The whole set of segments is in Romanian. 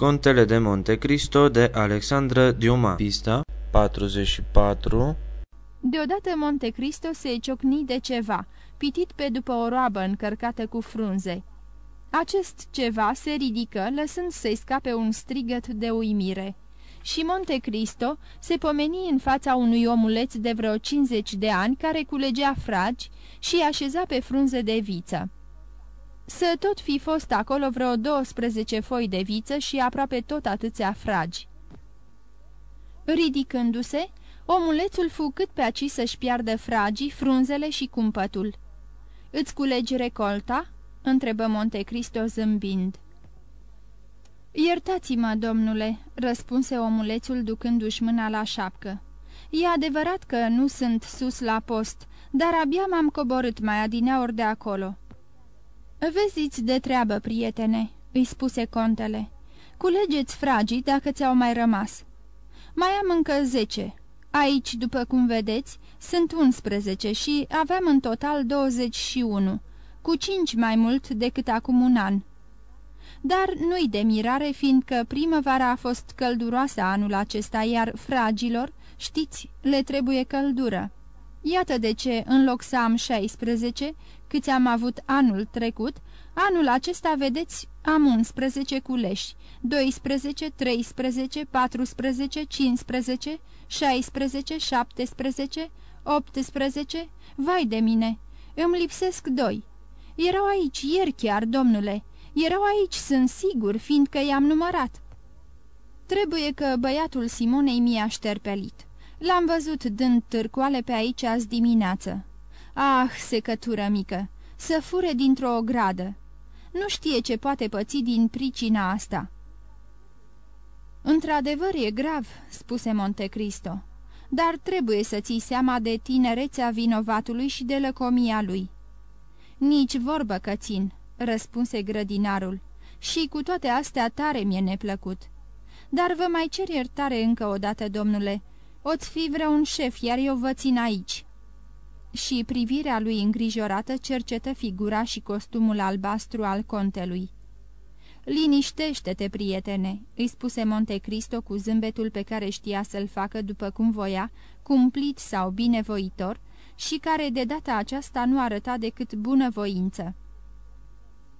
Contele de Monte Cristo de Alexandra Diuma Pista 44 Deodată Monte Cristo se ciocni de ceva, pitit pe după o roabă încărcată cu frunze. Acest ceva se ridică, lăsând să-i scape un strigăt de uimire. Și Monte Cristo se pomeni în fața unui omuleț de vreo 50 de ani care culegea fragi și așeza pe frunze de viță. Să tot fi fost acolo vreo 12 foi de viță și aproape tot atâția fragi. Ridicându-se, omulețul fu cât pe aci să-și piardă fragii, frunzele și cumpătul. Îți culegi recolta?" întrebă Monte Cristo zâmbind. Iertați-mă, domnule," răspunse omulețul ducându-și mâna la șapcă. E adevărat că nu sunt sus la post, dar abia m-am coborât mai adineauri de acolo." Veziți de treabă, prietene," îi spuse contele. Culegeți fragii dacă ți-au mai rămas." Mai am încă zece. Aici, după cum vedeți, sunt 11 și aveam în total 21, cu cinci mai mult decât acum un an. Dar nu-i de mirare, fiindcă primăvara a fost călduroasă anul acesta, iar fragilor, știți, le trebuie căldură. Iată de ce, în loc să am 16, câți am avut anul trecut, anul acesta, vedeți, am 11 culeși, 12, 13, 14, 15, 16, 17, 18, vai de mine, îmi lipsesc doi. Erau aici ieri chiar, domnule, erau aici, sunt sigur, fiindcă i-am numărat. Trebuie că băiatul Simonei mi-a șterpelit. L-am văzut dând târcoale pe aici azi dimineață. Ah, secătură mică, să fure dintr-o gradă. Nu știe ce poate păți din pricina asta. Într-adevăr e grav," spuse Montecristo, dar trebuie să ții seama de tinerețea vinovatului și de lăcomia lui." Nici vorbă că țin," răspunse grădinarul, și cu toate astea tare mi-e neplăcut. Dar vă mai cer iertare încă o dată, domnule, oți fi vreun șef, iar eu vă țin aici." Și privirea lui îngrijorată cercetă figura și costumul albastru al contelui. Liniștește-te, prietene," îi spuse Monte Cristo cu zâmbetul pe care știa să-l facă după cum voia, cumplit sau binevoitor, și care de data aceasta nu arăta decât bunăvoință.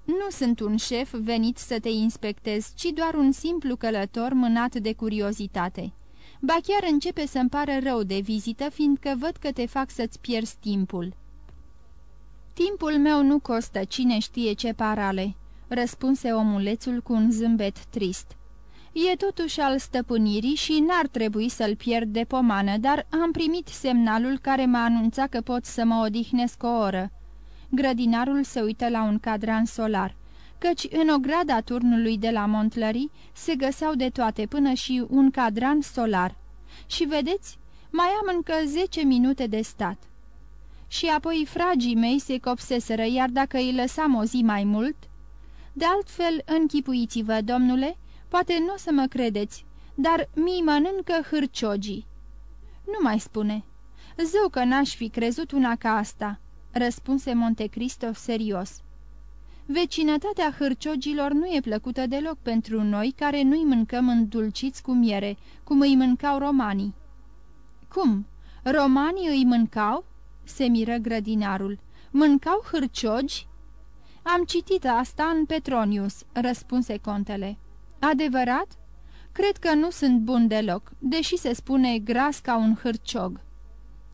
Nu sunt un șef venit să te inspectez, ci doar un simplu călător mânat de curiozitate. Ba chiar începe să-mi pară rău de vizită, fiindcă văd că te fac să-ți pierzi timpul." Timpul meu nu costă cine știe ce parale," răspunse omulețul cu un zâmbet trist. E totuși al stăpânirii și n-ar trebui să-l pierd de pomană, dar am primit semnalul care m-a anunțat că pot să mă odihnesc o oră. Grădinarul se uită la un cadran solar, căci în ograda turnului de la Montlării se găseau de toate până și un cadran solar. Și vedeți, mai am încă zece minute de stat. Și apoi fragii mei se copseseră, iar dacă îi lăsam o zi mai mult... De altfel, închipuiți-vă, domnule, Poate nu o să mă credeți, dar mi mănâncă hârciogii." Nu mai spune." Zău că n-aș fi crezut una ca asta," răspunse Montecristo serios. Vecinătatea hârciogilor nu e plăcută deloc pentru noi care nu-i mâncăm îndulciți cu miere, cum îi mâncau romanii." Cum? Romanii îi mâncau?" se miră grădinarul. Mâncau hârciogi?" Am citit asta în Petronius," răspunse contele. Adevărat? Cred că nu sunt bun deloc, deși se spune gras ca un hârciog.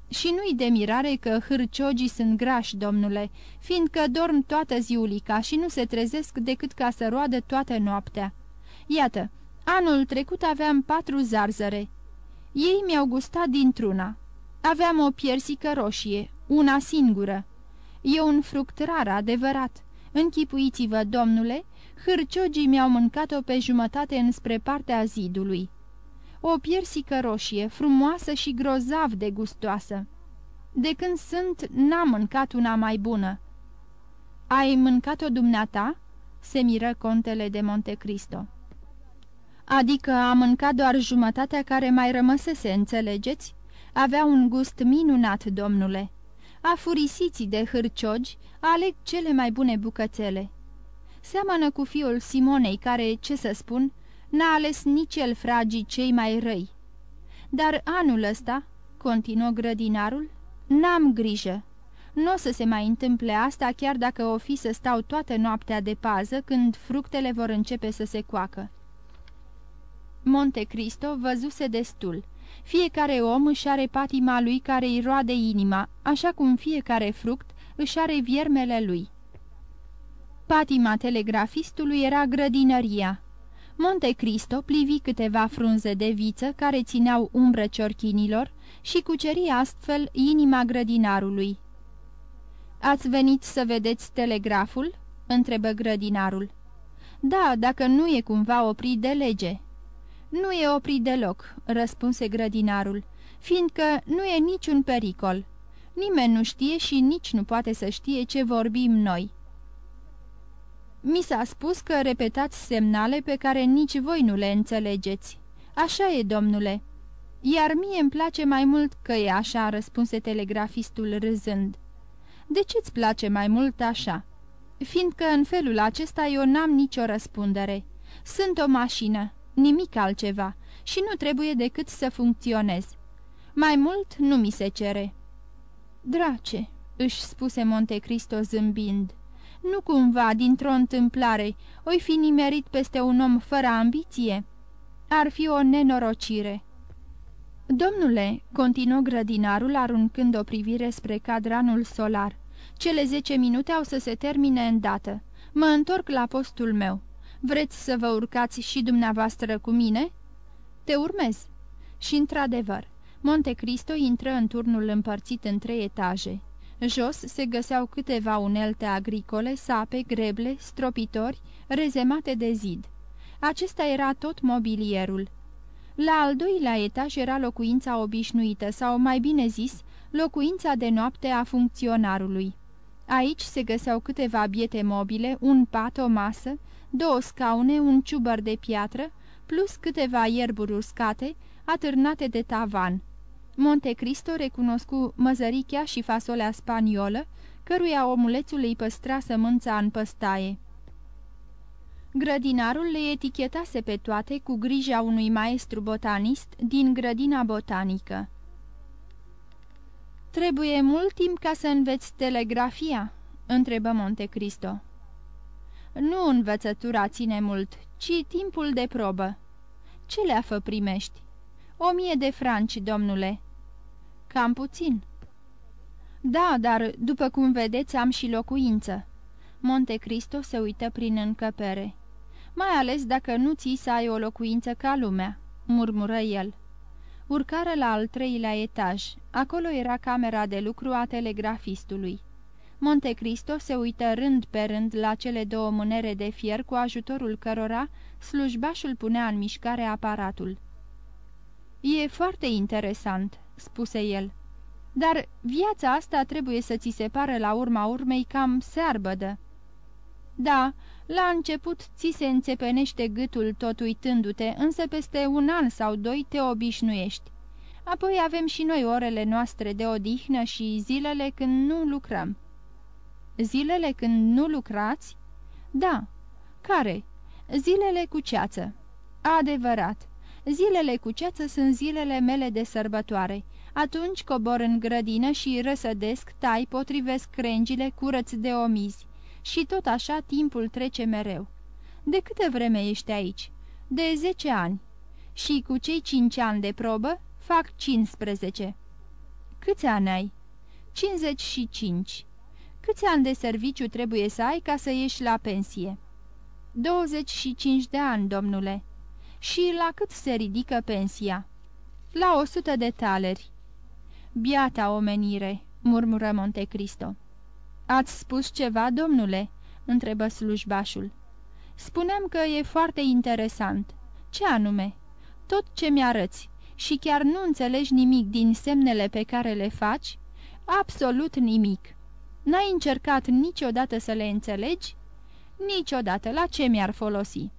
Și nu-i de mirare că hârciogii sunt grași, domnule, fiindcă dorm toată ziulica și nu se trezesc decât ca să roadă toată noaptea. Iată, anul trecut aveam patru zarzăre. Ei mi-au gustat dintr-una. Aveam o piersică roșie, una singură. E un fruct rar, adevărat. Închipuiți-vă, domnule, hârciogii mi-au mâncat-o pe jumătate înspre partea zidului. O piersică roșie, frumoasă și grozav de gustoasă. De când sunt, n-am mâncat una mai bună. Ai mâncat-o dumneata?" se miră contele de Montecristo. Adică am mâncat doar jumătatea care mai rămăsese, înțelegeți? Avea un gust minunat, domnule. Afurisiții de hârciogi aleg cele mai bune bucățele. Seamănă cu fiul Simonei, care, ce să spun, N-a ales nici el fragii cei mai răi. Dar anul ăsta, continuă grădinarul, n-am grijă. Nu o să se mai întâmple asta chiar dacă o fi să stau toată noaptea de pază când fructele vor începe să se coacă. Monte Cristo văzuse destul. Fiecare om își are patima lui care îi roade inima, așa cum fiecare fruct își are viermele lui. Patima telegrafistului era grădinăria. Monte Cristo plivi câteva frunze de viță care țineau umbră ciorchinilor și cuceri astfel inima grădinarului. Ați venit să vedeți telegraful?" întrebă grădinarul. Da, dacă nu e cumva oprit de lege." Nu e oprit deloc," răspunse grădinarul, fiindcă nu e niciun pericol. Nimeni nu știe și nici nu poate să știe ce vorbim noi." Mi s-a spus că repetați semnale pe care nici voi nu le înțelegeți. Așa e, domnule." Iar mie îmi place mai mult că e așa," răspunse telegrafistul râzând. De ce-ți place mai mult așa?" Fiindcă în felul acesta eu n-am nicio răspundere. Sunt o mașină, nimic altceva, și nu trebuie decât să funcționez. Mai mult nu mi se cere." Drace," își spuse Montecristo zâmbind, nu cumva, dintr-o întâmplare, oi fi nimerit peste un om fără ambiție? Ar fi o nenorocire." Domnule," continuă grădinarul aruncând o privire spre cadranul solar, cele zece minute au să se termine îndată. Mă întorc la postul meu. Vreți să vă urcați și dumneavoastră cu mine?" Te urmez." Și într-adevăr, Monte Cristo intră în turnul împărțit în trei etaje. Jos se găseau câteva unelte agricole, sape, greble, stropitori, rezemate de zid. Acesta era tot mobilierul. La al doilea etaj era locuința obișnuită, sau mai bine zis, locuința de noapte a funcționarului. Aici se găseau câteva biete mobile, un pat, o masă, două scaune, un ciubăr de piatră, plus câteva ierburi uscate, atârnate de tavan. Monte Cristo recunoscu măzărichea și fasolea spaniolă, căruia omulețul îi păstra sămânța în păstaie. Grădinarul le etichetase pe toate cu grija unui maestru botanist din grădina botanică. Trebuie mult timp ca să înveți telegrafia?" întrebă Monte Cristo. Nu învățătura ține mult, ci timpul de probă." Ce leafă primești?" O mie de franci, domnule." Cam puțin." Da, dar, după cum vedeți, am și locuință." Monte Cristo se uită prin încăpere. Mai ales dacă nu ții să ai o locuință ca lumea," murmură el. Urcară la al treilea etaj. Acolo era camera de lucru a telegrafistului. Monte Cristo se uită rând pe rând la cele două mânere de fier cu ajutorul cărora slujbașul punea în mișcare aparatul. E foarte interesant," spuse el. Dar viața asta trebuie să ți se pară la urma urmei cam searbădă." Da, la început ți se înțepenește gâtul tot uitându-te, însă peste un an sau doi te obișnuiești. Apoi avem și noi orele noastre de odihnă și zilele când nu lucrăm." Zilele când nu lucrați?" Da." Care?" Zilele cu ceață." Adevărat. Zilele cu ceață sunt zilele mele de sărbătoare. Atunci cobor în grădină și răsădesc, tai, potrivesc crengile, curăț de omizi. Și tot așa timpul trece mereu. De câte vreme ești aici? De zece ani. Și cu cei cinci ani de probă fac 15. Câți ani ai? 55. Câți ani de serviciu trebuie să ai ca să ieși la pensie? 25 de ani, domnule. Și la cât se ridică pensia? La 100 de taleri. Biata omenire, murmură Montecristo. Ați spus ceva, domnule?" întrebă slujbașul. Spuneam că e foarte interesant. Ce anume? Tot ce mi-arăți. Și chiar nu înțelegi nimic din semnele pe care le faci? Absolut nimic. N-ai încercat niciodată să le înțelegi? Niciodată. La ce mi-ar folosi?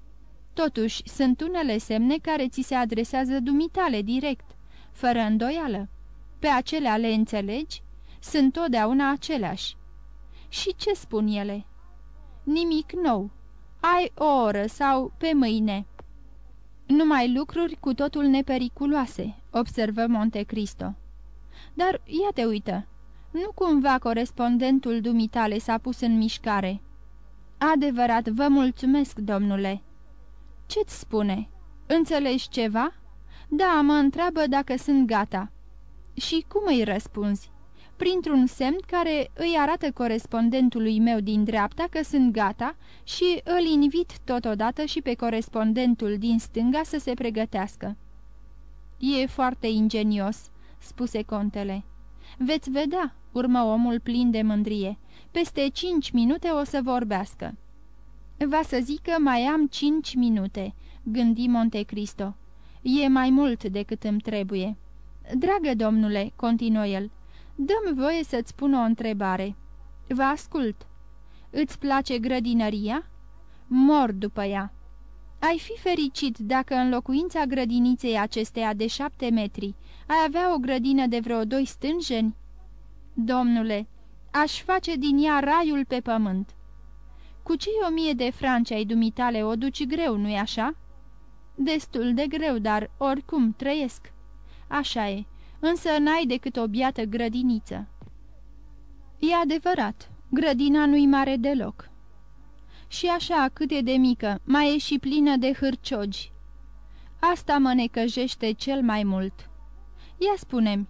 Totuși, sunt unele semne care ți se adresează dumitale direct, fără îndoială. Pe acelea le înțelegi? Sunt totdeauna aceleași. Și ce spun ele? Nimic nou. Ai o oră sau pe mâine. Numai lucruri cu totul nepericuloase, observă Monte Cristo. Dar ia te uită, nu cumva corespondentul dumitale s-a pus în mișcare. Adevărat, vă mulțumesc, domnule. Ce-ți spune? Înțelegi ceva? Da, mă întreabă dacă sunt gata. Și cum îi răspunzi? Printr-un semn care îi arată corespondentului meu din dreapta că sunt gata și îl invit totodată și pe corespondentul din stânga să se pregătească. E foarte ingenios," spuse contele. Veți vedea," urmă omul plin de mândrie. Peste cinci minute o să vorbească." Va să zică mai am cinci minute," gândi Montecristo. E mai mult decât îmi trebuie." Dragă domnule," continuă el, dăm voie să-ți pun o întrebare." Vă ascult." Îți place grădinăria?" Mor după ea." Ai fi fericit dacă în locuința grădiniței acesteia de șapte metri ai avea o grădină de vreo doi stânjeni?" Domnule, aș face din ea raiul pe pământ." Cu cei o mie de franci ai dumitale o duci greu, nu-i așa?" Destul de greu, dar oricum trăiesc." Așa e, însă n-ai decât o biată grădiniță." E adevărat, grădina nu-i mare deloc." Și așa, cât e de mică, mai e și plină de hârciogi." Asta mă necăjește cel mai mult." Ia spunem,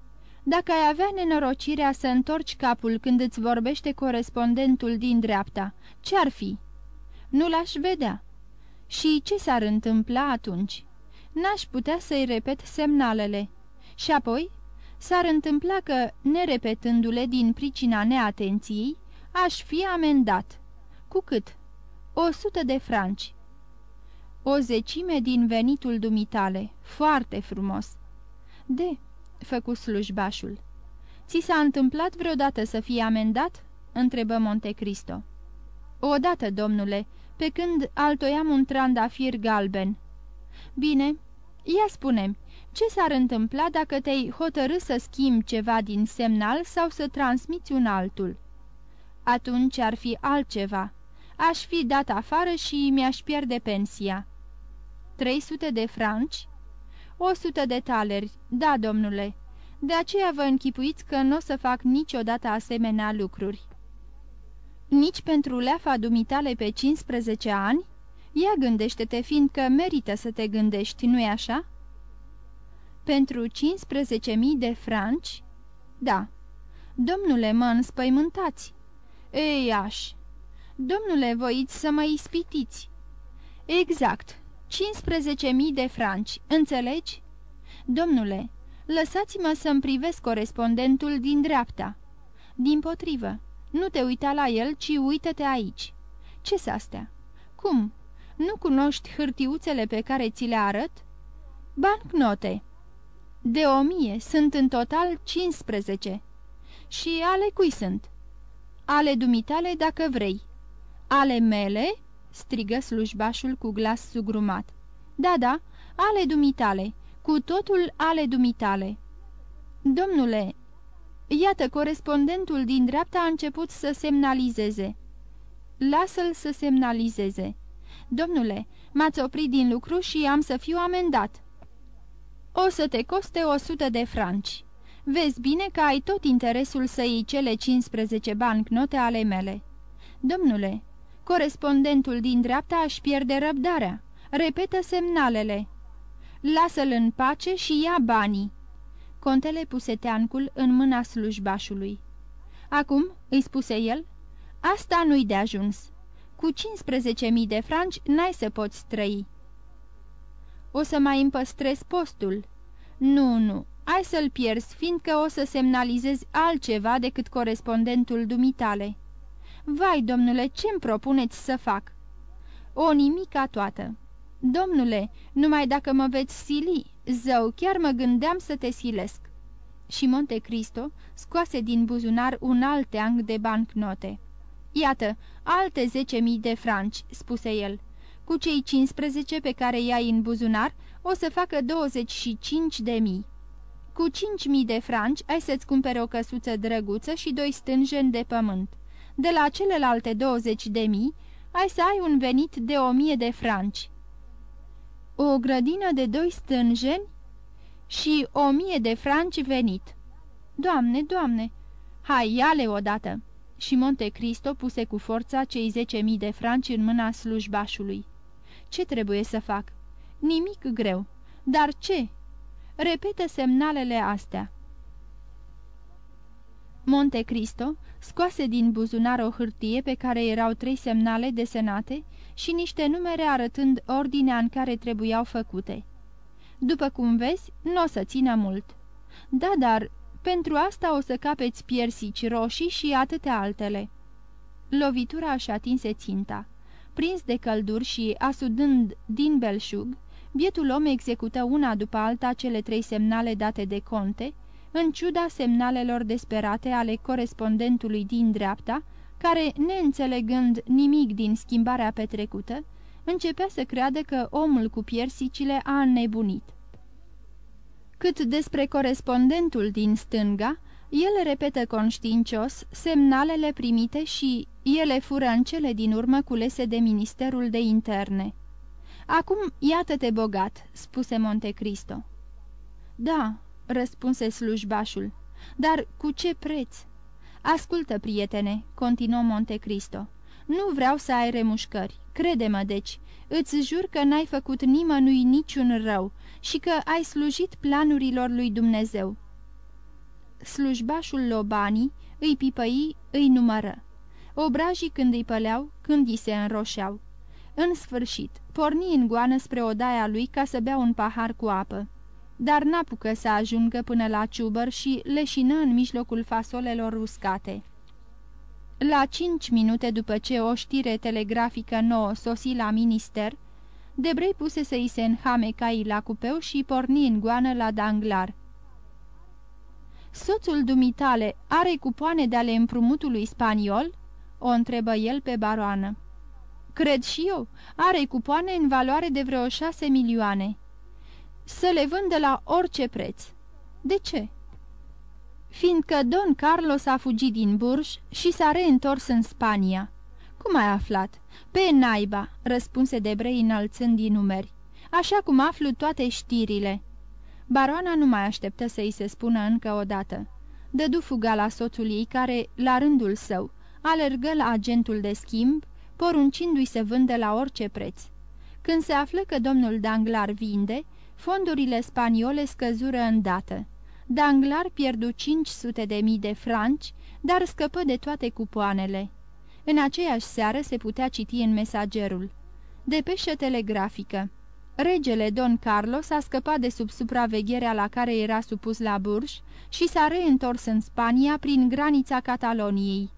dacă ai avea nenorocirea să întorci capul când îți vorbește corespondentul din dreapta, ce-ar fi? Nu l-aș vedea. Și ce s-ar întâmpla atunci? N-aș putea să-i repet semnalele. Și apoi s-ar întâmpla că, nerepetându-le din pricina neatenției, aș fi amendat. Cu cât? O sută de franci. O zecime din venitul dumitale. Foarte frumos. De, făcu slujbașul. Ți s-a întâmplat vreodată să fii amendat?" întrebă Montecristo. Odată, domnule, pe când altoiam un trandafir galben." Bine, ia spune ce s-ar întâmpla dacă te-ai hotărâ să schimbi ceva din semnal sau să transmiți un altul?" Atunci ar fi altceva. Aș fi dat afară și mi-aș pierde pensia." 300 de franci?" O sută de taleri, da, domnule. De aceea vă închipuiți că nu o să fac niciodată asemenea lucruri." Nici pentru leafa dumitale pe 15 ani? Ia gândește-te, fiindcă merită să te gândești, nu-i așa?" Pentru 15.000 de franci?" Da." Domnule, mă înspăimântați." Ei, aș." Domnule, voiți să mă ispitiți." Exact, 15.000 de franci, înțelegi? Domnule, lăsați-mă să-mi privesc corespondentul din dreapta. Din potrivă, nu te uita la el, ci uită-te aici. Ce-s astea? Cum? Nu cunoști hârtiuțele pe care ți le arăt? Bancnote. De o mie, sunt în total 15. Și ale cui sunt? Ale dumitale dacă vrei. Ale mele? Strigă slujbașul cu glas sugrumat. Da, da, ale dumitale, cu totul ale dumitale." Domnule, iată, corespondentul din dreapta a început să semnalizeze." Lasă-l să semnalizeze." Domnule, m-ați oprit din lucru și am să fiu amendat." O să te coste o sută de franci. Vezi bine că ai tot interesul să iei cele 15 bancnote ale mele." Domnule, Corespondentul din dreapta își pierde răbdarea. Repetă semnalele. Lasă-l în pace și ia banii. Contele puse teancul în mâna slujbașului. Acum, îi spuse el, asta nu-i de ajuns. Cu 15.000 de franci n-ai să poți trăi. O să mai împăstrez postul. Nu, nu, ai să-l pierzi, fiindcă o să semnalizezi altceva decât corespondentul dumitale. Vai, domnule, ce-mi propuneți să fac?" O nimica toată." Domnule, numai dacă mă veți sili, zău, chiar mă gândeam să te silesc." Și Monte Cristo scoase din buzunar un alt teanc de bancnote. Iată, alte zece mii de franci," spuse el. Cu cei 15 pe care i-ai în buzunar, o să facă 25 de mii. Cu cinci mii de franci ai să-ți cumpere o căsuță drăguță și doi stânjeni de pământ de la celelalte 20 de mii, ai să ai un venit de o mie de franci. O grădină de doi stânjeni și o mie de franci venit. Doamne, doamne, hai, ia-le odată!" Și Monte Cristo puse cu forța cei zece mii de franci în mâna slujbașului. Ce trebuie să fac? Nimic greu. Dar ce? Repetă semnalele astea. Monte Cristo scoase din buzunar o hârtie pe care erau trei semnale desenate și niște numere arătând ordinea în care trebuiau făcute. După cum vezi, nu o să țină mult. Da, dar pentru asta o să capeți piersici roșii și atâtea altele." Lovitura își atinse ținta. Prins de călduri și asudând din belșug, bietul om execută una după alta cele trei semnale date de conte, în ciuda semnalelor desperate ale corespondentului din dreapta, care, neînțelegând nimic din schimbarea petrecută, începea să creadă că omul cu piersicile a înnebunit. Cât despre corespondentul din stânga, el repetă conștiincios semnalele primite și ele fură în cele din urmă culese de Ministerul de Interne. Acum iată-te bogat," spuse Montecristo. Da," răspunse slujbașul, dar cu ce preț?" Ascultă, prietene," continuă Montecristo. Nu vreau să ai remușcări. Crede-mă, deci, îți jur că n-ai făcut nimănui niciun rău și că ai slujit planurilor lui Dumnezeu." Slujbașul Lobanii îi pipăi, îi numără. Obrajii când îi păleau, când îi se înroșeau. În sfârșit, porni în goană spre odaia lui ca să bea un pahar cu apă. Dar n-apucă să ajungă până la ciubăr și leșină în mijlocul fasolelor uscate. La cinci minute după ce o știre telegrafică nouă sosi la minister, Debrei puse să îi se înhame caii la cupeu și porni în goană la Danglar. Soțul dumitale are cupoane de ale împrumutului spaniol?" o întrebă el pe baroană. Cred și eu, are cupoane în valoare de vreo șase milioane. Să le vândă la orice preț. De ce?" fiindcă Don Carlos a fugit din Burj și s-a reîntors în Spania. Cum ai aflat?" Pe naiba," răspunse Debrei înălțând din numeri. Așa cum aflu toate știrile." Baroana nu mai așteptă să-i se spună încă o dată. Dădu fuga la soțul ei, care, la rândul său, alergă la agentul de schimb, poruncindu-i să vândă la orice preț. Când se află că domnul Danglar vinde, fondurile spaniole scăzură îndată. Danglar pierdu 500 de mii de franci, dar scăpă de toate cupoanele. În aceeași seară se putea citi în mesagerul. Depeșă telegrafică. Regele Don Carlos a scăpat de sub supravegherea la care era supus la Burj și s-a reîntors în Spania prin granița Cataloniei.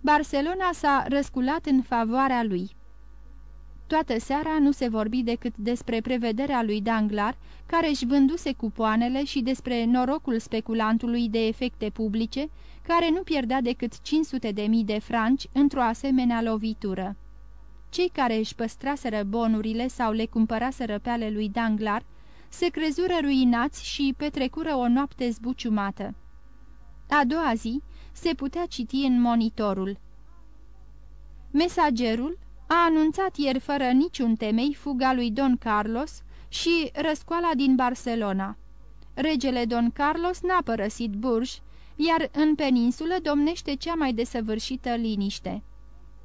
Barcelona s-a răsculat în favoarea lui. Toată seara nu se vorbi decât despre prevederea lui Danglar, care își vânduse cupoanele și despre norocul speculantului de efecte publice, care nu pierdea decât 500 de mii de franci într-o asemenea lovitură. Cei care își păstraseră bonurile sau le cumpăraseră pe ale lui Danglar, se crezură ruinați și petrecură o noapte zbuciumată. A doua zi se putea citi în monitorul. Mesagerul a anunțat ieri fără niciun temei fuga lui Don Carlos și răscoala din Barcelona. Regele Don Carlos n-a părăsit Burj, iar în peninsulă domnește cea mai desăvârșită liniște.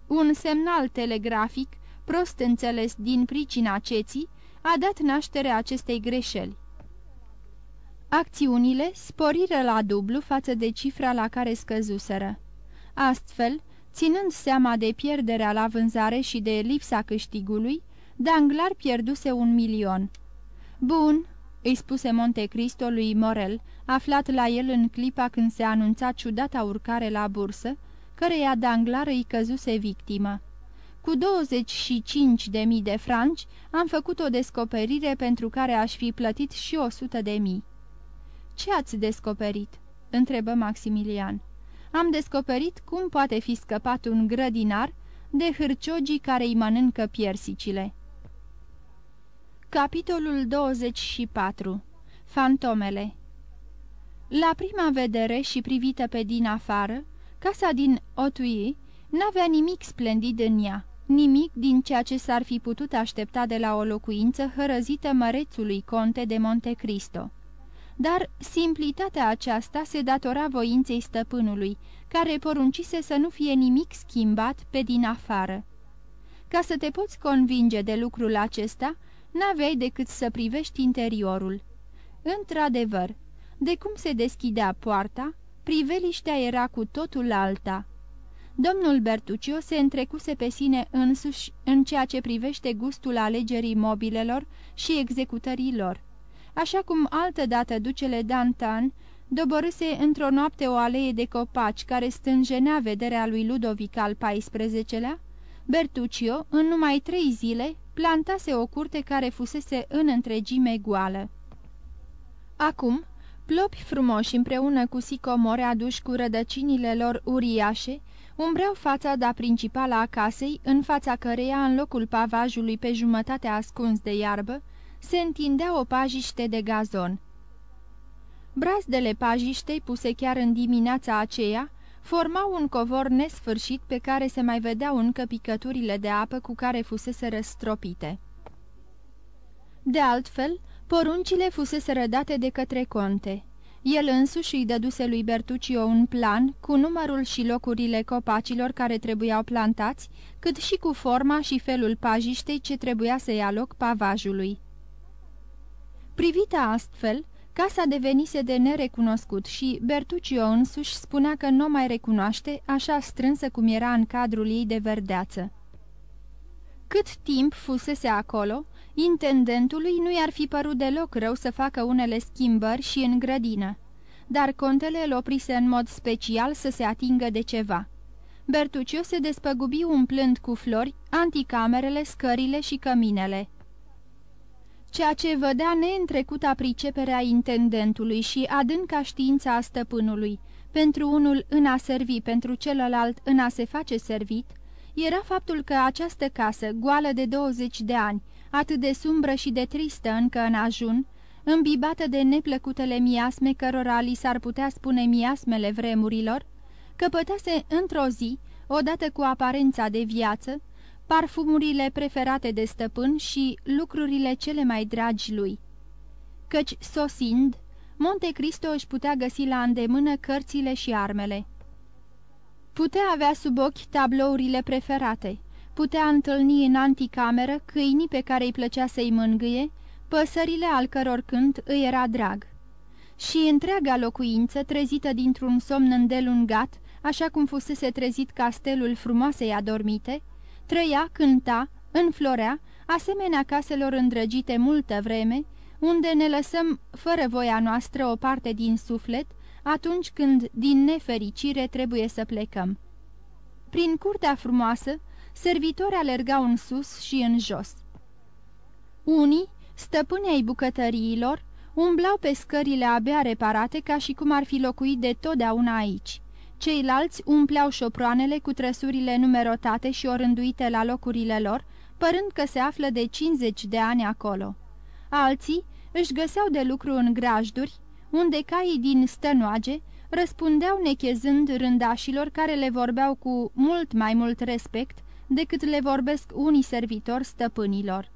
Un semnal telegrafic, prost înțeles din pricina ceții, a dat naștere acestei greșeli. Acțiunile sporiră la dublu față de cifra la care scăzuseră. Astfel, ținând seama de pierderea la vânzare și de lipsa câștigului, Danglar pierduse un milion. Bun, îi spuse Monte Cristo lui Morel, aflat la el în clipa când se anunța ciudata urcare la bursă, căreia Danglar îi căzuse victimă. Cu 25 de mii de franci am făcut o descoperire pentru care aș fi plătit și 100 de mii. Ce ați descoperit?" întrebă Maximilian. Am descoperit cum poate fi scăpat un grădinar de hârciogii care îi mănâncă piersicile. Capitolul 24. Fantomele La prima vedere și privită pe din afară, casa din Otui n-avea nimic splendid în ea. Nimic din ceea ce s-ar fi putut aștepta de la o locuință hărăzită mărețului conte de Monte Cristo. Dar simplitatea aceasta se datora voinței stăpânului, care poruncise să nu fie nimic schimbat pe din afară. Ca să te poți convinge de lucrul acesta, n-aveai decât să privești interiorul. Într-adevăr, de cum se deschidea poarta, priveliștea era cu totul alta. Domnul Bertuccio se întrecuse pe sine însuși în ceea ce privește gustul alegerii mobilelor și executării lor. Așa cum altădată ducele Dantan doborâse într-o noapte o alee de copaci care stânjenea vederea lui Ludovic al XIV-lea, Bertuccio, în numai trei zile, plantase o curte care fusese în întregime goală. Acum, plopi frumoși împreună cu sicomore aduși cu rădăcinile lor uriașe, umbreau fațada principală a casei, în fața căreia, în locul pavajului pe jumătate ascuns de iarbă, se întindea o pajiște de gazon. Brazdele pajiștei, puse chiar în dimineața aceea, formau un covor nesfârșit pe care se mai vedeau încă picăturile de apă cu care fusese răstropite. De altfel, poruncile fusese rădate de către conte. El însuși îi dăduse lui Bertuccio un plan cu numărul și locurile copacilor care trebuiau plantați, cât și cu forma și felul pajiștei ce trebuia să ia loc pavajului. Privită astfel, casa devenise de nerecunoscut și Bertuccio însuși spunea că nu mai recunoaște așa strânsă cum era în cadrul ei de verdeață. Cât timp fusese acolo, intendentului nu i-ar fi părut deloc rău să facă unele schimbări și în grădină, dar contele îl oprise în mod special să se atingă de ceva. Bertuccio se despăgubi umplând cu flori anticamerele, scările și căminele ceea ce vădea neîntrecuta priceperea intendentului și adânca știința a stăpânului, pentru unul în a servi, pentru celălalt în a se face servit, era faptul că această casă, goală de 20 de ani, atât de sumbră și de tristă încă în ajun, îmbibată de neplăcutele miasme cărora li s-ar putea spune miasmele vremurilor, căpătase într-o zi, odată cu aparența de viață, parfumurile preferate de stăpân și lucrurile cele mai dragi lui. Căci, sosind, Monte Cristo își putea găsi la îndemână cărțile și armele. Putea avea sub ochi tablourile preferate, putea întâlni în anticameră câinii pe care îi plăcea să-i mângâie, păsările al căror cânt îi era drag. Și întreaga locuință, trezită dintr-un somn îndelungat, așa cum fusese trezit castelul frumoasei adormite, trăia, cânta, înflorea, asemenea caselor îndrăgite multă vreme, unde ne lăsăm fără voia noastră o parte din suflet, atunci când, din nefericire, trebuie să plecăm. Prin curtea frumoasă, servitori alergau în sus și în jos. Unii, stăpânii ai bucătăriilor, umblau pe scările abia reparate ca și cum ar fi locuit de totdeauna aici. Ceilalți umpleau șoproanele cu trăsurile numerotate și orânduite la locurile lor, părând că se află de 50 de ani acolo. Alții își găseau de lucru în grajduri, unde caii din stănoage răspundeau nechezând rândașilor care le vorbeau cu mult mai mult respect decât le vorbesc unii servitori stăpânilor.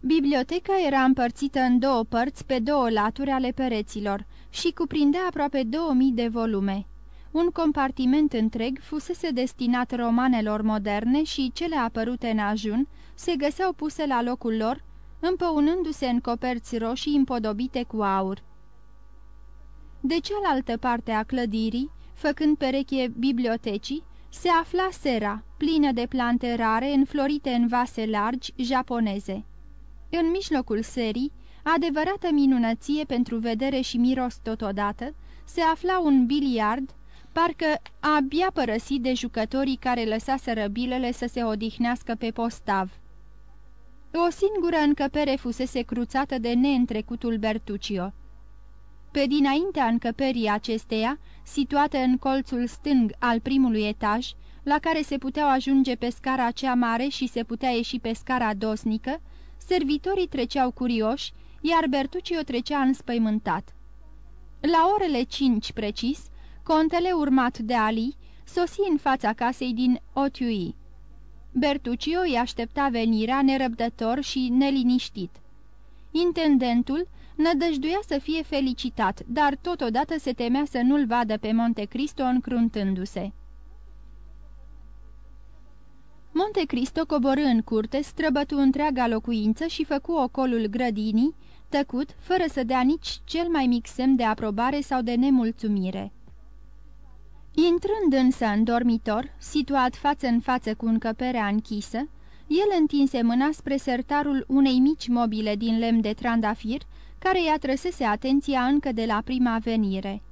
Biblioteca era împărțită în două părți pe două laturi ale pereților și cuprindea aproape 2000 de volume. Un compartiment întreg fusese destinat romanelor moderne și cele apărute în ajun se găseau puse la locul lor, împăunându-se în coperți roșii împodobite cu aur. De cealaltă parte a clădirii, făcând pereche bibliotecii, se afla sera, plină de plante rare înflorite în vase largi japoneze. În mijlocul serii, adevărată minunăție pentru vedere și miros totodată, se afla un biliard parcă abia părăsit de jucătorii care lăsaseră bilele să se odihnească pe postav. O singură încăpere fusese cruțată de neîntrecutul Bertuccio. Pe dinaintea încăperii acesteia, situată în colțul stâng al primului etaj, la care se puteau ajunge pe scara cea mare și se putea ieși pe scara dosnică, servitorii treceau curioși, iar Bertuccio trecea înspăimântat. La orele cinci precis, Contele, urmat de Ali, sosi în fața casei din Otiui. Bertuccio îi aștepta venirea nerăbdător și neliniștit. Intendentul nădăjduia să fie felicitat, dar totodată se temea să nu-l vadă pe Monte Cristo încruntându-se. Monte Cristo coborâ în curte, străbătu întreaga locuință și făcu ocolul grădinii, tăcut, fără să dea nici cel mai mic semn de aprobare sau de nemulțumire. Intrând însă în dormitor, situat față în față cu încăperea închisă, el întinse mâna spre sertarul unei mici mobile din lemn de trandafir, care i-a trăsese atenția încă de la prima venire.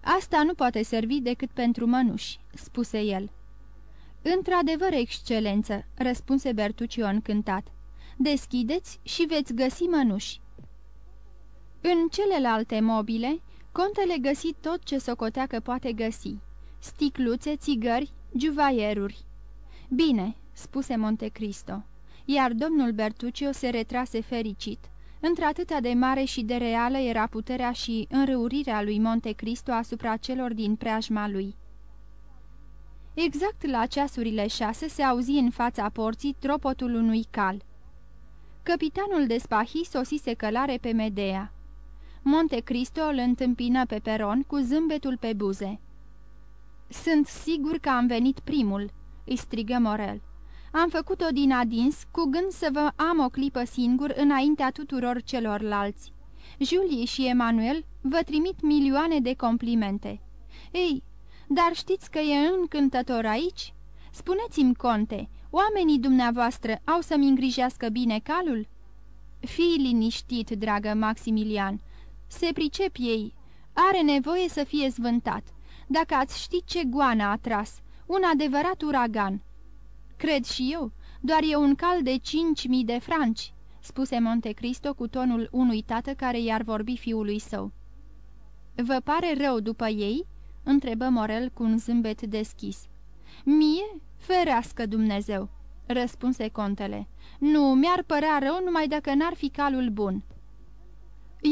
Asta nu poate servi decât pentru mănuși," spuse el. Într-adevăr, excelență," răspunse Bertuccio încântat. Deschideți și veți găsi mănuși." În celelalte mobile, contele găsi tot ce socotea că poate găsi. Sticluțe, țigări, juvaieruri. Bine," spuse Montecristo, iar domnul Bertuccio se retrase fericit. Într-atâta de mare și de reală era puterea și înrăurirea lui Montecristo asupra celor din preajma lui. Exact la ceasurile șase se auzi în fața porții tropotul unui cal. Capitanul de spahi sosise călare pe Medea. Monte Cristo îl întâmpină pe peron cu zâmbetul pe buze. Sunt sigur că am venit primul," îi strigă Morel. Am făcut-o din adins, cu gând să vă am o clipă singur înaintea tuturor celorlalți. Julie și Emanuel vă trimit milioane de complimente. Ei, dar știți că e încântător aici? Spuneți-mi, conte, oamenii dumneavoastră au să-mi îngrijească bine calul?" Fii liniștit, dragă Maximilian, se pricep ei, are nevoie să fie zvântat. Dacă ați ști ce goană a tras, un adevărat uragan." Cred și eu, doar e un cal de cinci mii de franci," spuse Montecristo cu tonul unui tată care i-ar vorbi fiului său. Vă pare rău după ei?" întrebă Morel cu un zâmbet deschis. Mie? Ferească Dumnezeu!" răspunse contele. Nu, mi-ar părea rău numai dacă n-ar fi calul bun."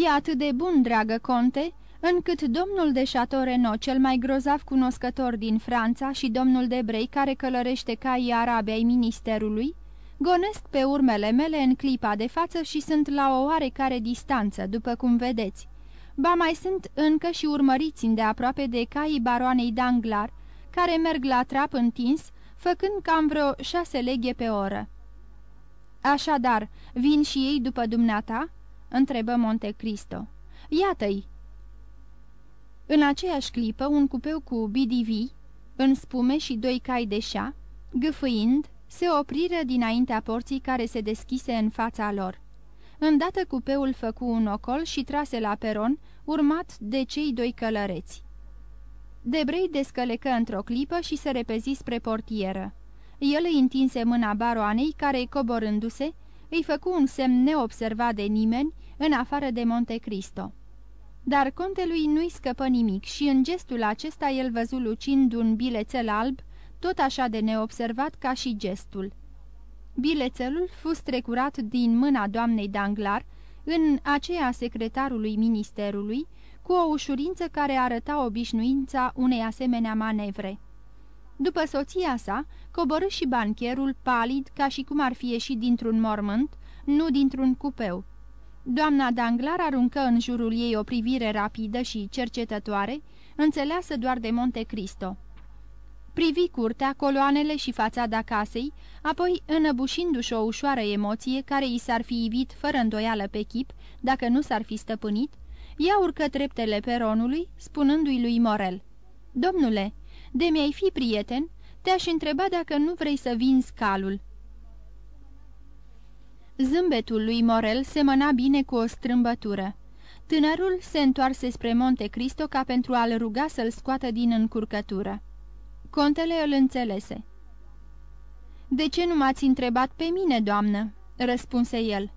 E atât de bun, dragă conte, încât domnul de Chateau cel mai grozav cunoscător din Franța și domnul de Brei, care călărește caii arabe ai ministerului, gonesc pe urmele mele în clipa de față și sunt la o oarecare distanță, după cum vedeți. Ba mai sunt încă și urmăriți îndeaproape de caii baroanei Danglar, care merg la trap întins, făcând cam vreo șase leghe pe oră. Așadar, vin și ei după dumneata?" Întrebă Monte Cristo. Iată-i!" În aceeași clipă, un cupeu cu BDV, în spume și doi cai de șa, gâfâind, se opriră dinaintea porții care se deschise în fața lor. Îndată cupeul făcu un ocol și trase la peron, urmat de cei doi călăreți. Debrei descălecă într-o clipă și se repezi spre portieră. El îi întinse mâna baroanei, care, coborându-se, îi făcu un semn neobservat de nimeni, în afară de Monte Cristo. Dar contelui nu-i scăpă nimic și în gestul acesta el văzu lucind un bilețel alb, tot așa de neobservat ca și gestul. Bilețelul fus trecurat din mâna doamnei Danglar, în aceea secretarului ministerului, cu o ușurință care arăta obișnuința unei asemenea manevre. După soția sa, coborâ și bancherul, palid, ca și cum ar fi ieșit dintr-un mormânt, nu dintr-un cupeu. Doamna Danglar aruncă în jurul ei o privire rapidă și cercetătoare, înțeleasă doar de Monte Cristo. Privi curtea, coloanele și fațada casei, apoi, înăbușindu-și o ușoară emoție care i s-ar fi ivit fără îndoială pe chip, dacă nu s-ar fi stăpânit, ea urcă treptele peronului, spunându-i lui Morel, Domnule, de mi-ai fi prieten, te-aș întreba dacă nu vrei să vinzi calul." Zâmbetul lui Morel semăna bine cu o strâmbătură. Tânărul se întoarse spre Monte Cristo ca pentru a-l ruga să-l scoată din încurcătură. Contele îl înțelese. De ce nu m-ați întrebat pe mine, doamnă?" răspunse el.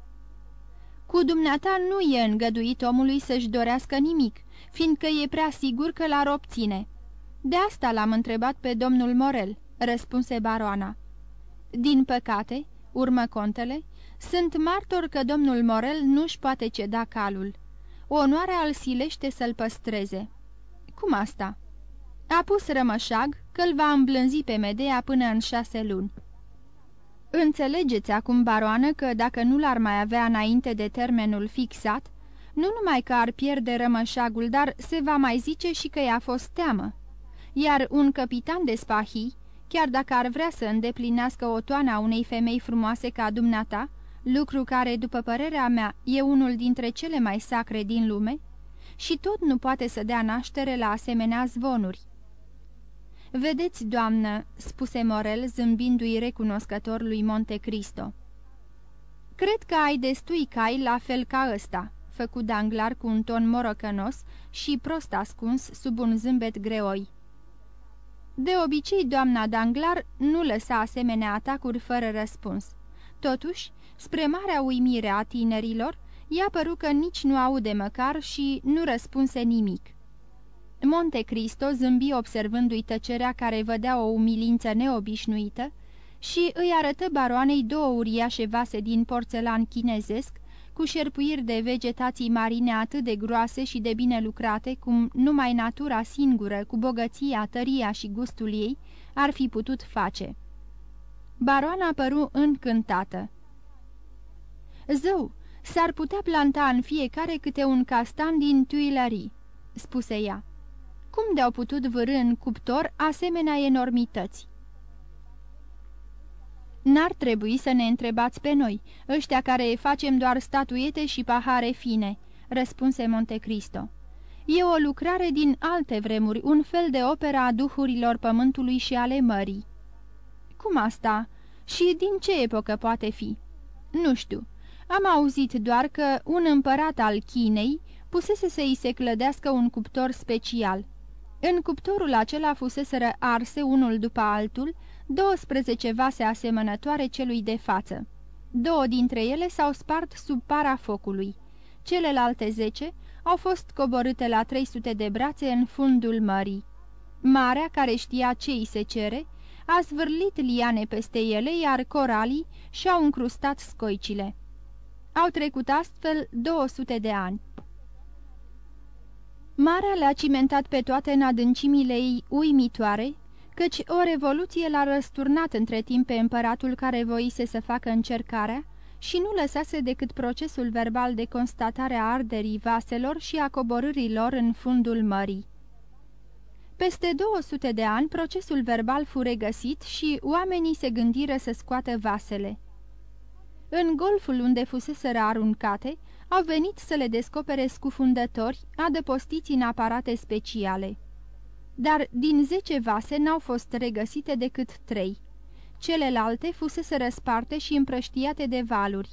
Cu dumneata nu e îngăduit omului să-și dorească nimic, fiindcă e prea sigur că l-ar obține." De asta l-am întrebat pe domnul Morel," răspunse baroana. Din păcate," urmă contele, sunt martor că domnul Morel nu-și poate ceda calul. Onoarea îl silește să-l păstreze." Cum asta?" A pus rămășag că îl va îmblânzi pe Medea până în șase luni." Înțelegeți acum, baroană, că dacă nu l-ar mai avea înainte de termenul fixat, nu numai că ar pierde rămășagul, dar se va mai zice și că i-a fost teamă. Iar un capitan de spahii, chiar dacă ar vrea să îndeplinească o toană a unei femei frumoase ca dumneata, lucru care, după părerea mea, e unul dintre cele mai sacre din lume, și tot nu poate să dea naștere la asemenea zvonuri. Vedeți, doamnă," spuse Morel, zâmbindu-i recunoscător lui Monte Cristo. Cred că ai destui cai la fel ca ăsta," făcu Danglar cu un ton morocănos și prost ascuns sub un zâmbet greoi. De obicei, doamna Danglar nu lăsa asemenea atacuri fără răspuns. Totuși, spre marea uimire a tinerilor, i-a părut că nici nu aude măcar și nu răspunse nimic. Monte Cristo zâmbi observându-i tăcerea care vădea o umilință neobișnuită și îi arătă baroanei două uriașe vase din porțelan chinezesc, cu șerpuiri de vegetații marine atât de groase și de bine lucrate, cum numai natura singură, cu bogăția, tăria și gustul ei, ar fi putut face. Baroana păru încântată. Zău, s-ar putea planta în fiecare câte un castan din Tuileries," spuse ea. Cum de-au putut vârâ în cuptor asemenea enormități? N-ar trebui să ne întrebați pe noi, ăștia care facem doar statuete și pahare fine," răspunse Montecristo. E o lucrare din alte vremuri, un fel de opera a duhurilor pământului și ale mării." Cum asta? Și din ce epocă poate fi?" Nu știu. Am auzit doar că un împărat al Chinei pusese să îi se clădească un cuptor special. În cuptorul acela fuseseră arse unul după altul 12 vase asemănătoare celui de față. Două dintre ele s-au spart sub para focului. Celelalte zece au fost coborâte la 300 de brațe în fundul mării. Marea, care știa ce îi se cere, a zvârlit liane peste ele, iar coralii și-au încrustat scoicile. Au trecut astfel 200 de ani. Marea le-a cimentat pe toate în adâncimile ei uimitoare, căci o revoluție l-a răsturnat între timp pe împăratul care voise să facă încercarea și nu lăsase decât procesul verbal de constatare a arderii vaselor și a coborârilor în fundul mării. Peste 200 de ani, procesul verbal fu regăsit și oamenii se gândiră să scoată vasele. În golful unde fuseseră aruncate, au venit să le descopere scufundători, adăpostiți în aparate speciale. Dar din zece vase n-au fost regăsite decât trei. Celelalte fusese răsparte și împrăștiate de valuri.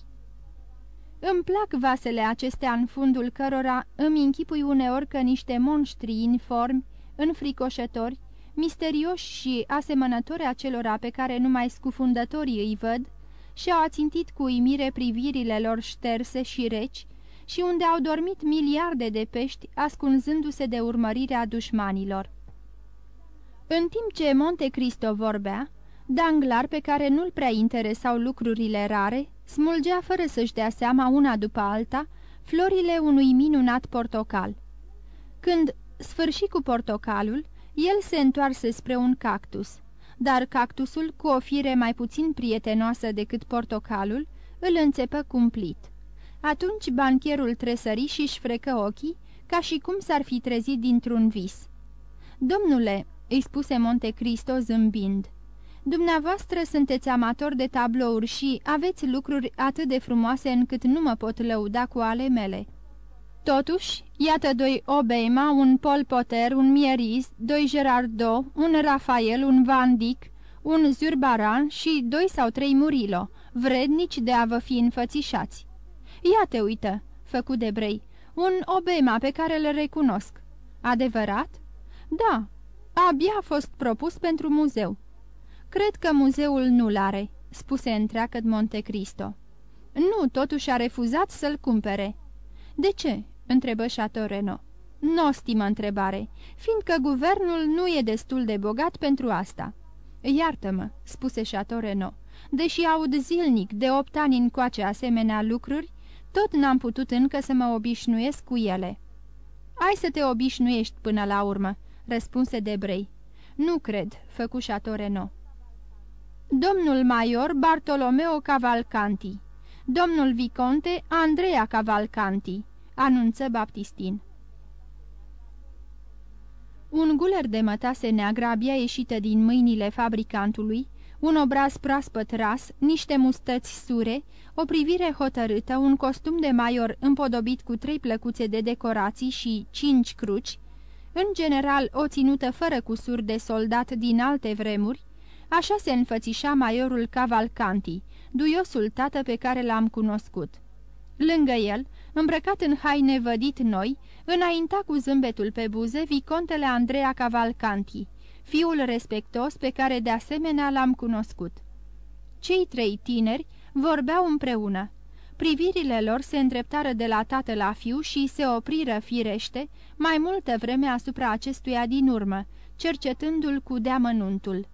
Îmi plac vasele acestea în fundul cărora îmi închipui uneori că niște monștri informi, înfricoșători, misterioși și asemănători acelora pe care numai scufundătorii îi văd, și-au ațintit cu uimire privirile lor șterse și reci și unde au dormit miliarde de pești ascunzându-se de urmărirea dușmanilor. În timp ce Monte Cristo vorbea, Danglar, pe care nu-l prea interesau lucrurile rare, smulgea fără să-și dea seama una după alta florile unui minunat portocal. Când sfârși cu portocalul, el se întoarse spre un cactus dar cactusul, cu o fire mai puțin prietenoasă decât portocalul, îl înțepă cumplit. Atunci bancherul tresări și-și frecă ochii, ca și cum s-ar fi trezit dintr-un vis. Domnule," îi spuse Monte Cristo zâmbind, dumneavoastră sunteți amator de tablouri și aveți lucruri atât de frumoase încât nu mă pot lăuda cu ale mele." Totuși, iată doi Obeima, un Paul Potter, un Mieriz, doi Gerardo, un Rafael, un Van Dyck, un Zurbaran și doi sau trei Murilo, vrednici de a vă fi înfățișați. Ia te uită, făcut de Brei, un Obema pe care îl recunosc. Adevărat? Da, abia a fost propus pentru muzeu. Cred că muzeul nu-l are, spuse întreagăt Monte Cristo. Nu, totuși a refuzat să-l cumpere. De ce? Întrebă Chateau Nu stimă întrebare, fiindcă guvernul nu e destul de bogat pentru asta." Iartă-mă," spuse Chateau deși aud zilnic de opt ani încoace asemenea lucruri, tot n-am putut încă să mă obișnuiesc cu ele." Ai să te obișnuiești până la urmă," răspunse Debrei. Nu cred," făcu Chateau domnul major Bartolomeo Cavalcanti, domnul viconte Andrea Cavalcanti, anunță Baptistin. Un guler de mătase neagră abia ieșită din mâinile fabricantului, un obraz proaspăt ras, niște mustăți sure, o privire hotărâtă, un costum de maior împodobit cu trei plăcuțe de decorații și cinci cruci, în general o ținută fără cusuri de soldat din alte vremuri, așa se înfățișa maiorul Cavalcanti, duiosul tată pe care l-am cunoscut. Lângă el, îmbrăcat în haine vădit noi, înainta cu zâmbetul pe buze vicontele Andrea Cavalcanti, fiul respectos pe care de asemenea l-am cunoscut. Cei trei tineri vorbeau împreună. Privirile lor se îndreptară de la tată la fiu și se opriră firește mai multă vreme asupra acestuia din urmă, cercetându-l cu deamănuntul.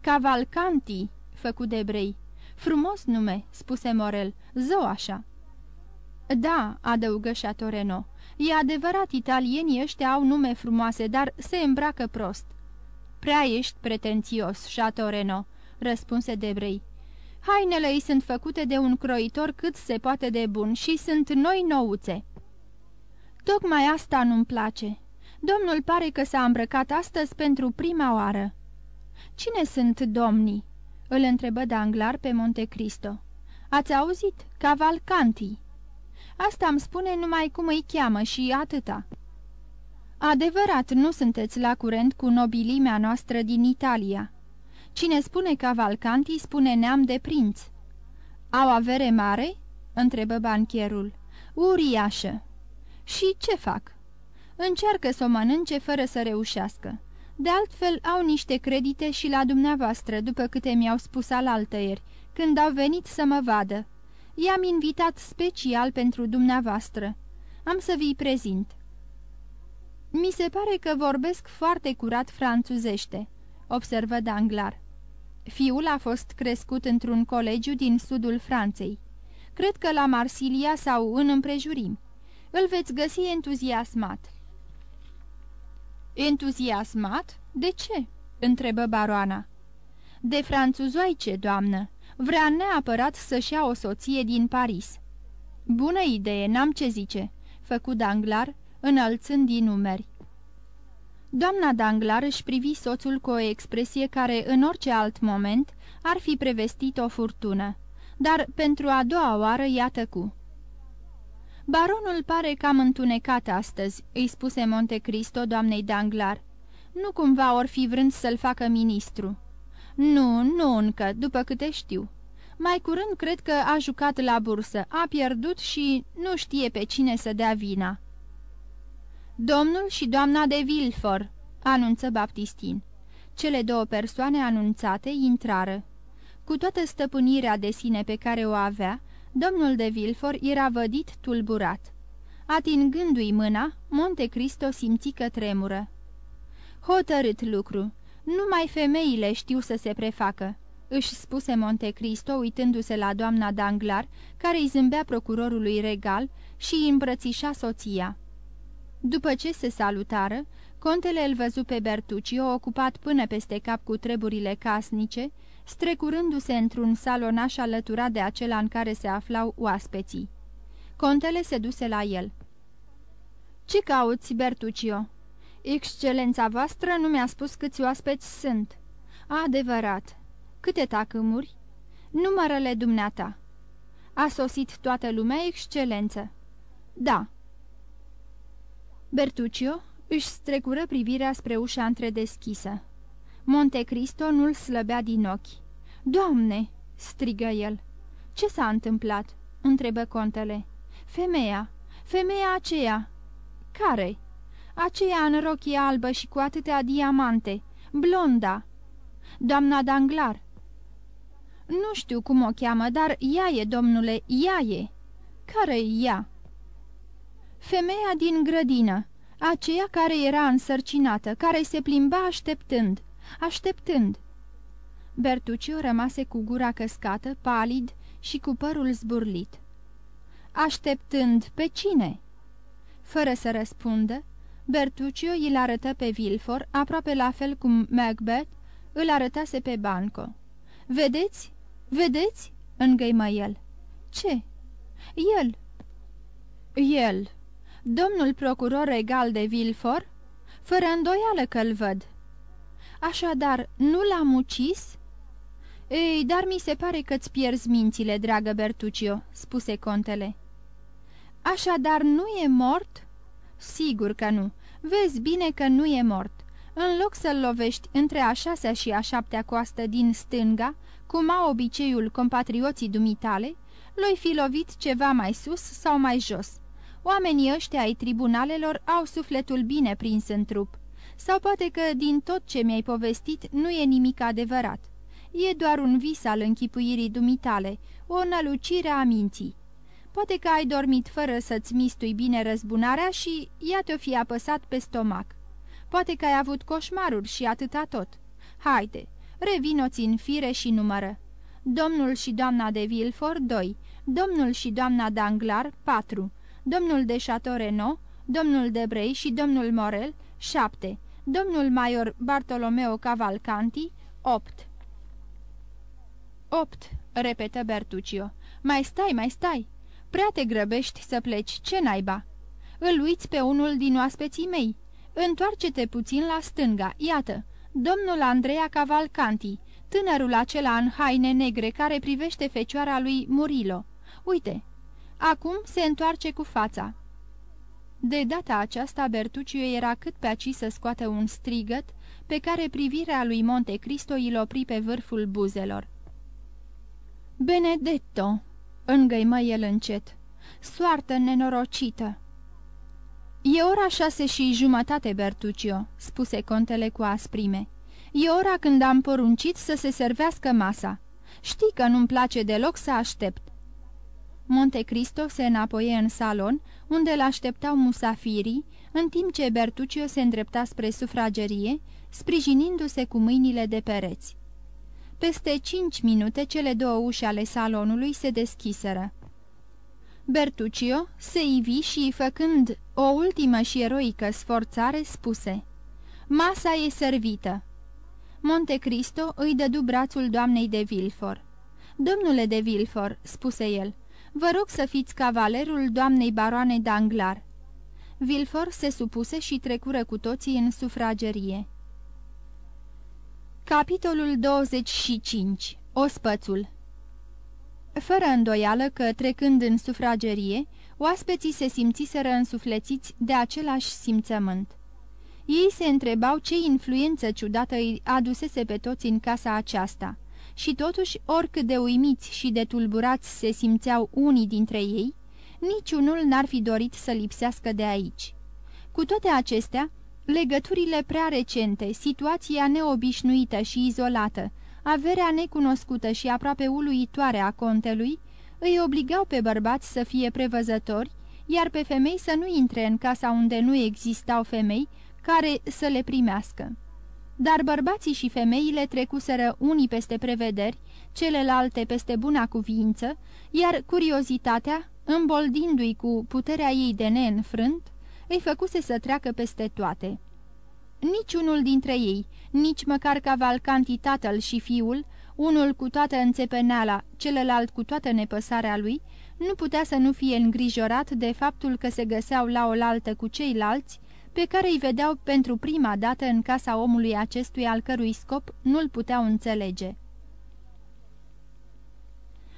Cavalcanti, făcu de brei. Frumos nume, spuse Morel, zău așa. Da, adăugă Chatoreno, e adevărat, italienii ăștia au nume frumoase, dar se îmbracă prost. Prea ești pretențios, Chatoreno, răspunse Debrei. Hainele ei sunt făcute de un croitor cât se poate de bun și sunt noi nouțe. Tocmai asta nu-mi place. Domnul pare că s-a îmbrăcat astăzi pentru prima oară. Cine sunt domnii?" îl întrebă Danglar pe Monte Cristo. Ați auzit? Cavalcanti." Asta îmi spune numai cum îi cheamă și atâta." Adevărat, nu sunteți la curent cu nobilimea noastră din Italia." Cine spune Cavalcanti spune neam de prinț." Au avere mare?" întrebă bancherul. Uriașă." Și ce fac?" Încearcă să o mănânce fără să reușească. De altfel, au niște credite și la dumneavoastră, după câte mi-au spus alaltăieri, când au venit să mă vadă. I-am invitat special pentru dumneavoastră. Am să vi prezint." Mi se pare că vorbesc foarte curat franțuzește," observă Danglar. Fiul a fost crescut într-un colegiu din sudul Franței. Cred că la Marsilia sau în împrejurimi. Îl veți găsi entuziasmat." Entuziasmat? De ce?" întrebă baroana. De franțuzoice, doamnă. Vrea neapărat să-și ia o soție din Paris." Bună idee, n-am ce zice," făcu Danglar, înălțând din numeri. Doamna Danglar își privi soțul cu o expresie care, în orice alt moment, ar fi prevestit o furtună, dar pentru a doua oară iată cu. Baronul pare cam întunecat astăzi," îi spuse Monte Cristo doamnei Danglar. Nu cumva or fi vrând să-l facă ministru." Nu, nu încă, după câte știu. Mai curând cred că a jucat la bursă, a pierdut și nu știe pe cine să dea vina." Domnul și doamna de Vilfor," anunță Baptistin. Cele două persoane anunțate intrară. Cu toată stăpânirea de sine pe care o avea, Domnul de Vilfor era vădit tulburat. Atingându-i mâna, Monte Cristo simți că tremură. Hotărât lucru. Numai femeile știu să se prefacă, își spuse Monte Cristo uitându-se la doamna Danglar, care îi zâmbea procurorului regal și îi îmbrățișa soția. După ce se salutară, contele îl văzu pe Bertuccio ocupat până peste cap cu treburile casnice, strecurându-se într-un salonaș alăturat de acela în care se aflau oaspeții. Contele se duse la el. Ce cauți, Bertuccio?" Excelența voastră nu mi-a spus câți oaspeți sunt." Adevărat. Câte tacâmuri?" Numărele dumneata." A sosit toată lumea, excelență." Da." Bertuccio își strecură privirea spre ușa întredeschisă. Monte Cristo nu-l slăbea din ochi. Doamne!" strigă el. Ce s-a întâmplat?" întrebă contele. Femeia! Femeia aceea!" Care?" Aceea în rochie albă și cu atâtea diamante. Blonda!" Doamna Danglar." Nu știu cum o cheamă, dar ea e, domnule, ea e." care e ea?" Femeia din grădină, aceea care era însărcinată, care se plimba așteptând, așteptând. Bertuccio rămase cu gura căscată, palid și cu părul zburlit. Așteptând pe cine?" Fără să răspundă, Bertuccio îl arătă pe Vilfor, aproape la fel cum Macbeth îl arătase pe Banco. Vedeți? Vedeți?" îngăimă el. Ce?" El." El. Domnul procuror regal de Vilfor? Fără îndoială că-l văd." Așadar, nu l-am ucis?" Ei, dar mi se pare că-ți pierzi mințile, dragă Bertuccio," spuse contele. Așadar, nu e mort?" Sigur că nu. Vezi bine că nu e mort. În loc să-l lovești între a șasea și a șaptea coastă din stânga, cum au obiceiul compatrioții dumitale, l-oi fi lovit ceva mai sus sau mai jos. Oamenii ăștia ai tribunalelor au sufletul bine prins în trup. Sau poate că din tot ce mi-ai povestit nu e nimic adevărat. E doar un vis al închipuirii dumitale, o nălucire a minții. Poate că ai dormit fără să-ți mistui bine răzbunarea și ea te-o fi apăsat pe stomac. Poate că ai avut coșmaruri și atâta tot. Haide, revino-ți în fire și numără. Domnul și doamna de Vilfort, 2. Domnul și doamna Danglar, 4. Domnul de Chateau domnul de Brei și domnul Morel, 7. Domnul Major Bartolomeo Cavalcanti, 8. 8, repetă Bertuccio. Mai stai, mai stai. Prea te grăbești să pleci, ce naiba? Îl uiți pe unul din oaspeții mei. Întoarce-te puțin la stânga, iată, domnul Andreea Cavalcanti, tânărul acela în haine negre care privește fecioara lui Murilo. Uite, acum se întoarce cu fața. De data aceasta, Bertuccio era cât pe aci să scoată un strigăt, pe care privirea lui Monte Cristo îl opri pe vârful buzelor. Benedetto!" Îngăimă el încet. Soartă nenorocită!" E ora șase și jumătate, Bertuccio," spuse contele cu asprime. E ora când am poruncit să se servească masa. Știi că nu-mi place deloc să aștept." Monte Cristo se înapoie în salon, unde l-așteptau musafirii, în timp ce Bertuccio se îndrepta spre sufragerie, sprijinindu-se cu mâinile de pereți. Peste cinci minute cele două uși ale salonului se deschiseră. Bertuccio se ivi și, făcând o ultimă și eroică sforțare, spuse Masa e servită. Monte Cristo îi dădu brațul doamnei de Vilfor. Domnule de Vilfor," spuse el, vă rog să fiți cavalerul doamnei baroane Danglar." Vilfor se supuse și trecură cu toții în sufragerie. Capitolul 25. Ospățul Fără îndoială că, trecând în sufragerie, oaspeții se simțiseră însuflețiți de același simțământ. Ei se întrebau ce influență ciudată îi adusese pe toți în casa aceasta și totuși, oricât de uimiți și de tulburați se simțeau unii dintre ei, niciunul n-ar fi dorit să lipsească de aici. Cu toate acestea, Legăturile prea recente, situația neobișnuită și izolată, averea necunoscută și aproape uluitoare a contelui, îi obligau pe bărbați să fie prevăzători, iar pe femei să nu intre în casa unde nu existau femei care să le primească. Dar bărbații și femeile trecuseră unii peste prevederi, celelalte peste buna cuvință, iar curiozitatea, îmboldindu-i cu puterea ei de neînfrânt, îi făcuse să treacă peste toate. Niciunul dintre ei, nici măcar Cavalcanti tatăl și fiul, unul cu toată înțepeneala, celălalt cu toată nepăsarea lui, nu putea să nu fie îngrijorat de faptul că se găseau la oaltă cu ceilalți, pe care îi vedeau pentru prima dată în casa omului acestui al cărui scop nu-l puteau înțelege.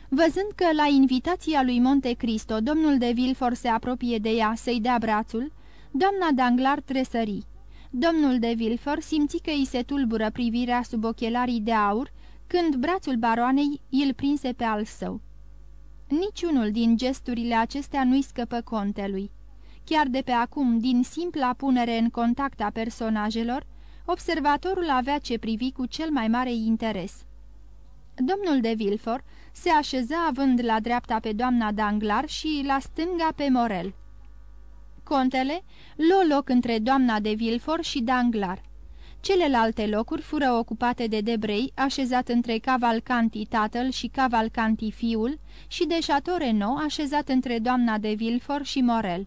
Văzând că la invitația lui Monte Cristo domnul de Vilfor se apropie de ea să-i dea brațul, Doamna Danglar tresări. Domnul de Vilfor simți că îi se tulbură privirea sub ochelarii de aur, când brațul baroanei îl prinse pe al său. Niciunul din gesturile acestea nu-i scăpă contelui. Chiar de pe acum, din simpla punere în contact a personajelor, observatorul avea ce privi cu cel mai mare interes. Domnul de Vilfor se așeză având la dreapta pe doamna Danglar și la stânga pe Morel. Contele luă loc între doamna de Vilfor și Danglar. Celelalte locuri fură ocupate de Debrei, așezat între Cavalcanti tatăl și Cavalcanti fiul, și de Chateau Renaud, așezat între doamna de Vilfor și Morel.